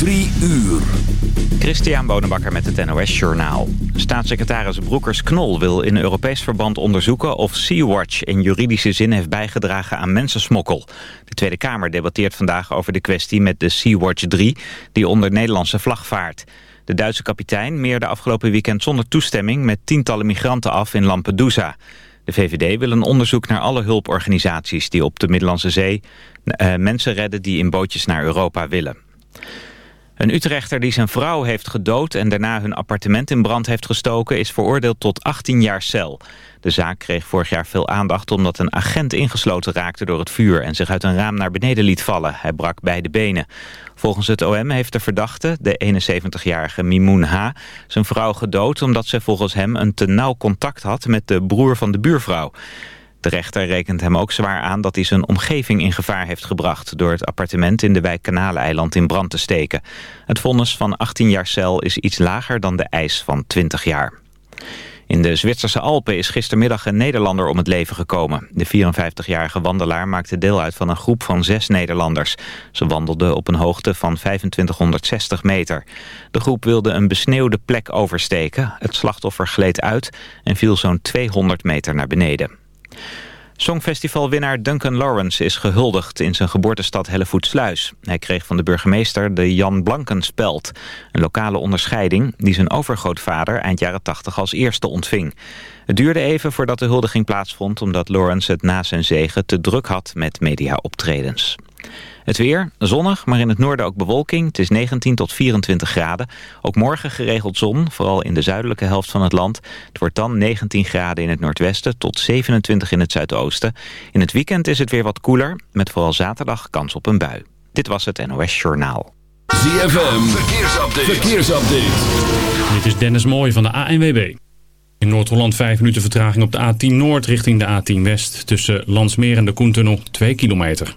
Drie uur. Christian Bonenbakker met het NOS Journaal. Staatssecretaris Broekers-Knol wil in Europees verband onderzoeken... of Sea-Watch in juridische zin heeft bijgedragen aan mensensmokkel. De Tweede Kamer debatteert vandaag over de kwestie met de Sea-Watch 3... die onder Nederlandse vlag vaart. De Duitse kapitein meerde afgelopen weekend zonder toestemming... met tientallen migranten af in Lampedusa. De VVD wil een onderzoek naar alle hulporganisaties... die op de Middellandse Zee uh, mensen redden die in bootjes naar Europa willen. Een Utrechter die zijn vrouw heeft gedood en daarna hun appartement in brand heeft gestoken... is veroordeeld tot 18 jaar cel. De zaak kreeg vorig jaar veel aandacht omdat een agent ingesloten raakte door het vuur... en zich uit een raam naar beneden liet vallen. Hij brak beide benen. Volgens het OM heeft de verdachte, de 71-jarige Mimoun H., zijn vrouw gedood... omdat ze volgens hem een te nauw contact had met de broer van de buurvrouw. De rechter rekent hem ook zwaar aan dat hij zijn omgeving in gevaar heeft gebracht... door het appartement in de wijk Kanaleiland in brand te steken. Het vonnis van 18 jaar cel is iets lager dan de eis van 20 jaar. In de Zwitserse Alpen is gistermiddag een Nederlander om het leven gekomen. De 54-jarige wandelaar maakte deel uit van een groep van zes Nederlanders. Ze wandelden op een hoogte van 2560 meter. De groep wilde een besneeuwde plek oversteken. Het slachtoffer gleed uit en viel zo'n 200 meter naar beneden. Songfestivalwinnaar Duncan Lawrence is gehuldigd in zijn geboortestad Hellevoetsluis. Hij kreeg van de burgemeester de Jan Blankenspeld, een lokale onderscheiding die zijn overgrootvader eind jaren 80 als eerste ontving. Het duurde even voordat de huldiging plaatsvond omdat Lawrence het na zijn zegen te druk had met mediaoptredens. Het weer, zonnig, maar in het noorden ook bewolking. Het is 19 tot 24 graden. Ook morgen geregeld zon, vooral in de zuidelijke helft van het land. Het wordt dan 19 graden in het noordwesten tot 27 in het zuidoosten. In het weekend is het weer wat koeler, met vooral zaterdag kans op een bui. Dit was het NOS Journaal. ZFM, verkeersupdate. verkeersupdate. Dit is Dennis Mooij van de ANWB. In Noord-Holland 5 minuten vertraging op de A10 Noord richting de A10 West... tussen Landsmeer en de Koentunnel 2 kilometer.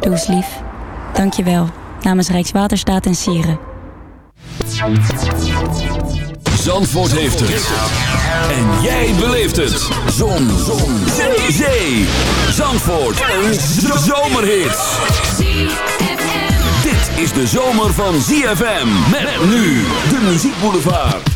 Doe lief. Dank je wel. Namens Rijkswaterstaat en Sieren. Zandvoort heeft het. En jij beleeft het. Zon. Zon. Zee. Zee. Zandvoort. Een zomerhit. Dit is de zomer van ZFM. Met nu de muziekboulevard.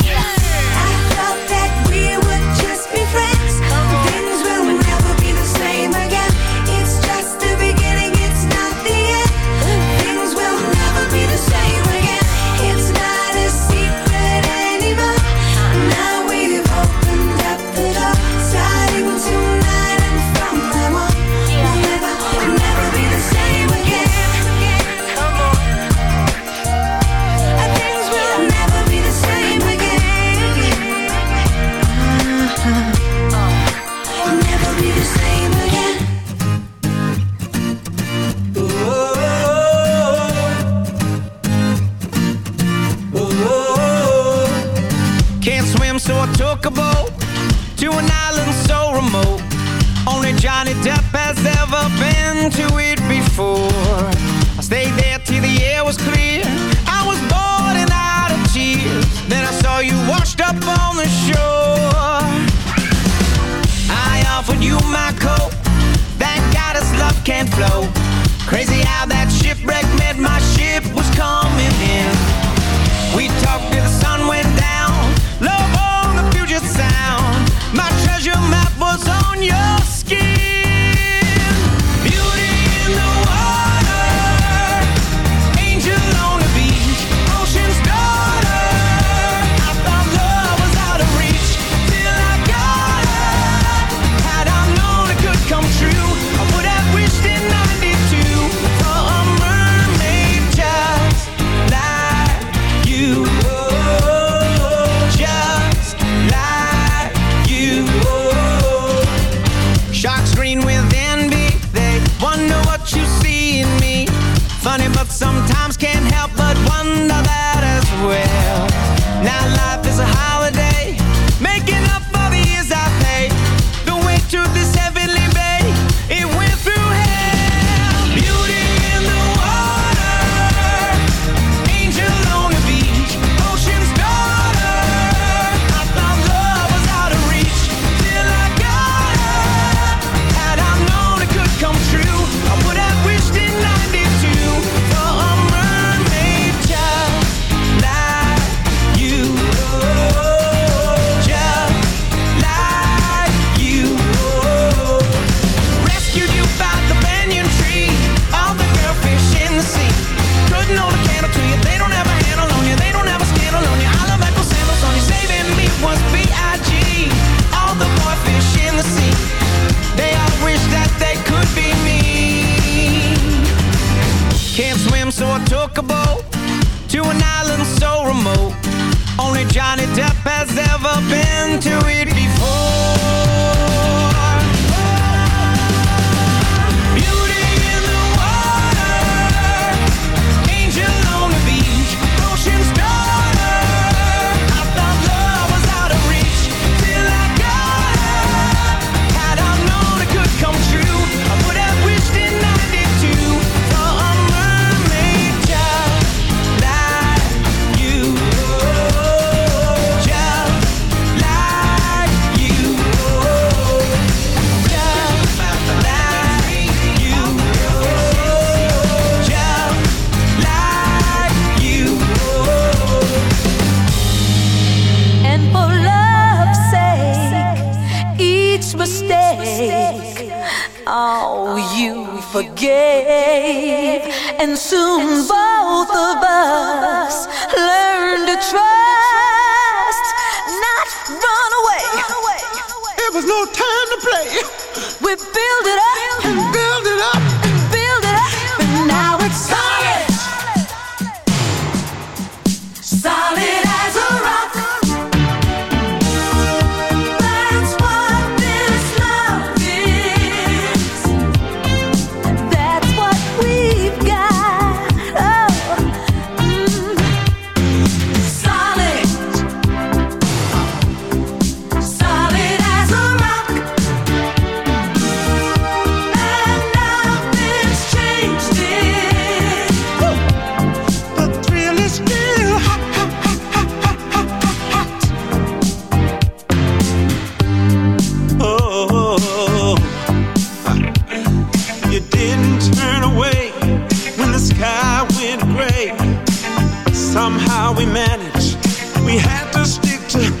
Johnny Depp has ever been to it before. I stayed there till the air was clear. I was bored and out of tears. Then I saw you washed up on the shore. I offered you my coat. That goddess love can't flow. Crazy how that shipwreck meant my ship was coming Somehow we managed. We had to stick together.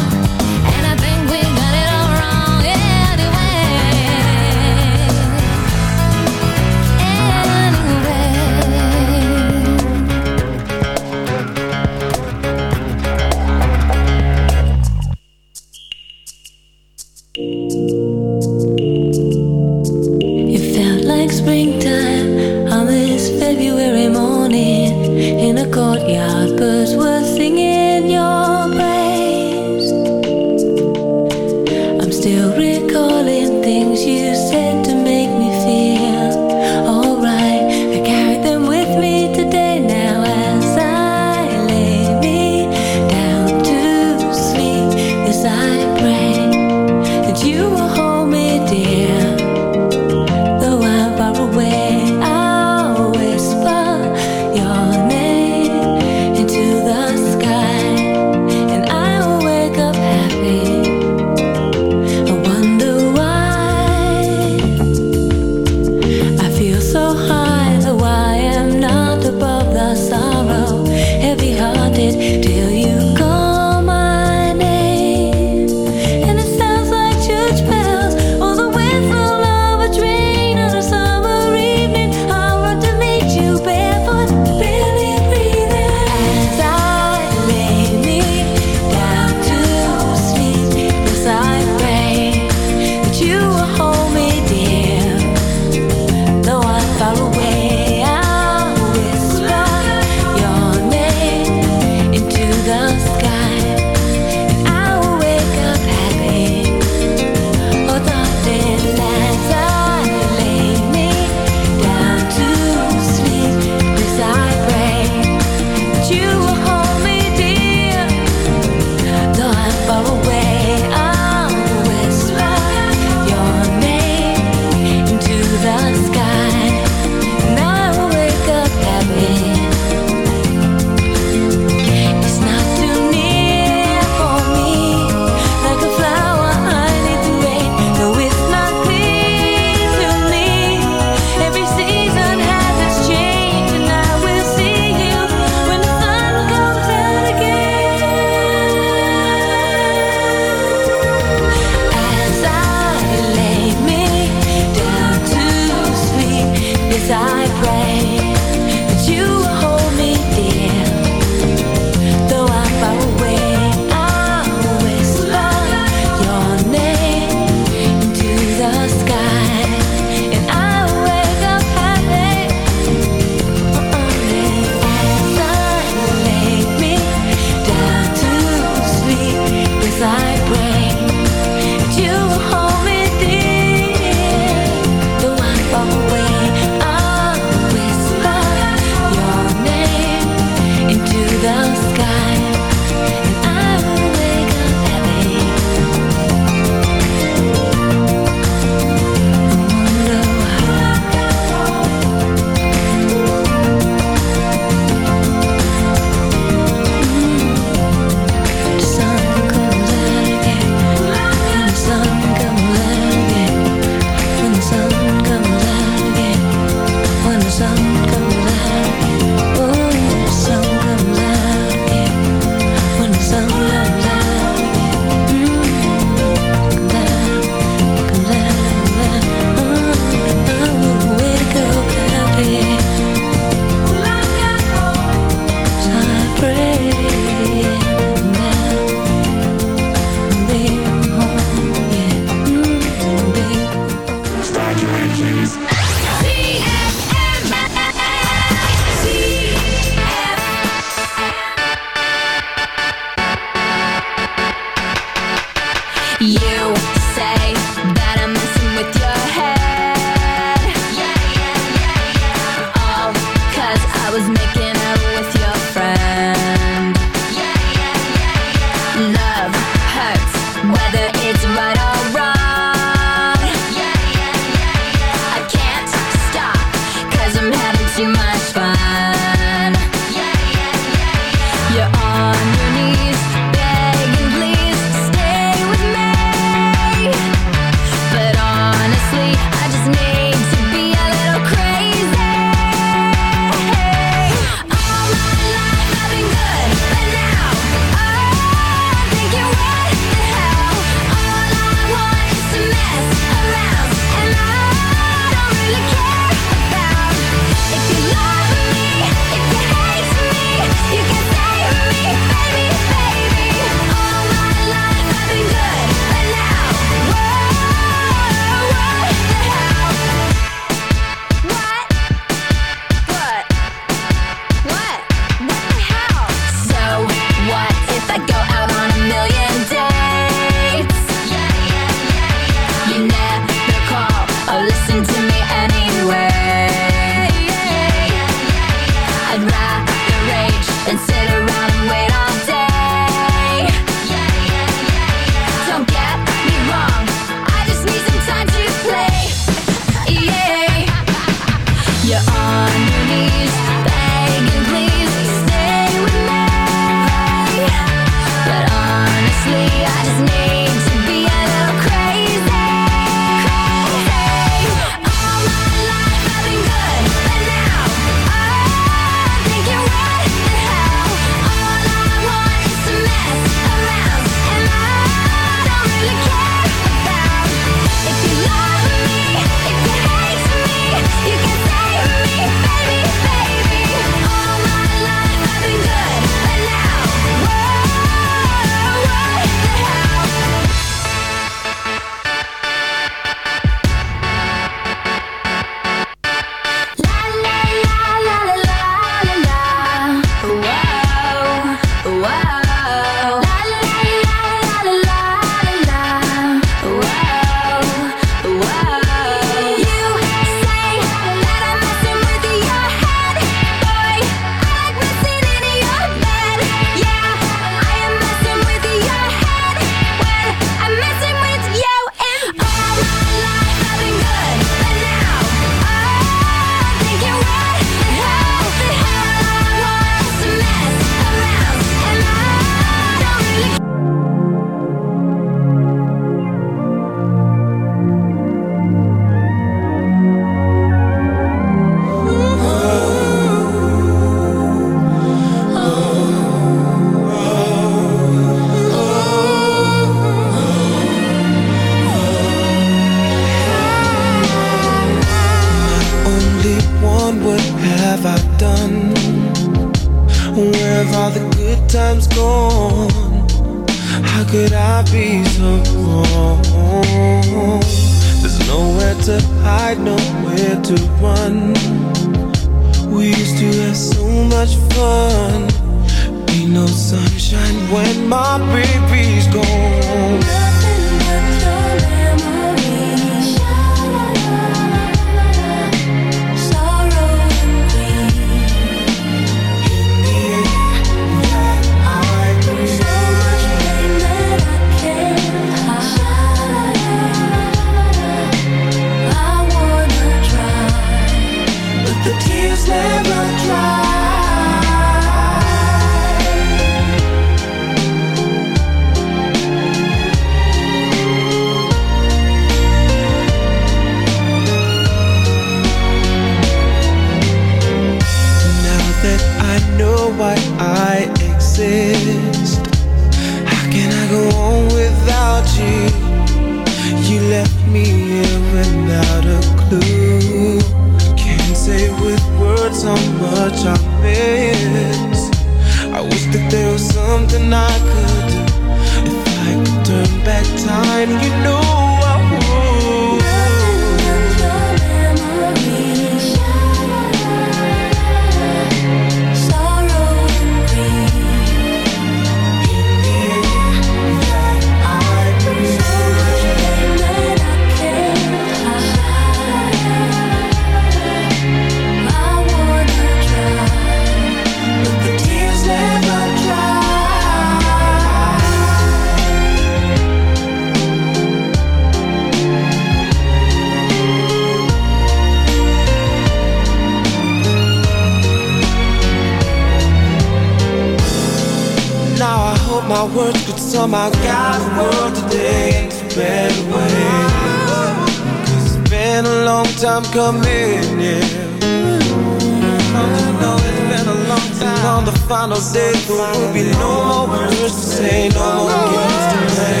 There'll be no more words to say, no more games to play.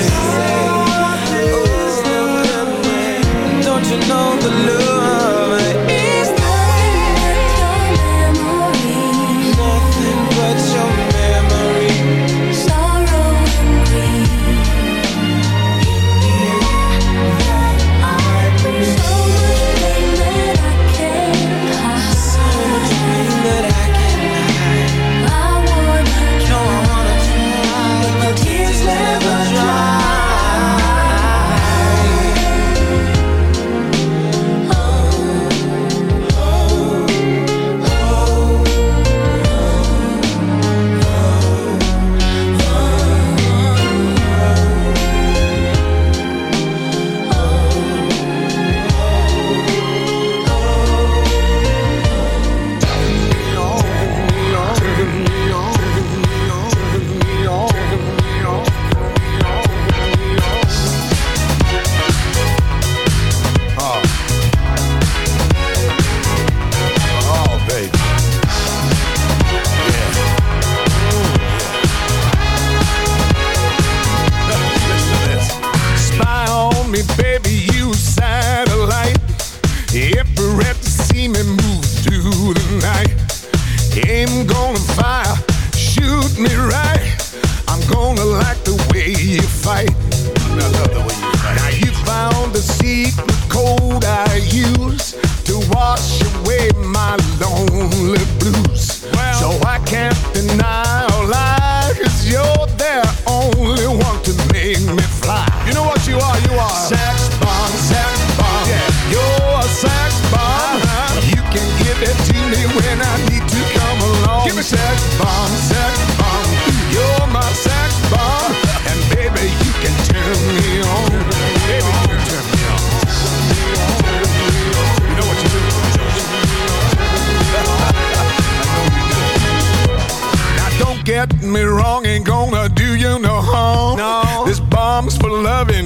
Don't you know the love?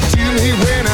said me when I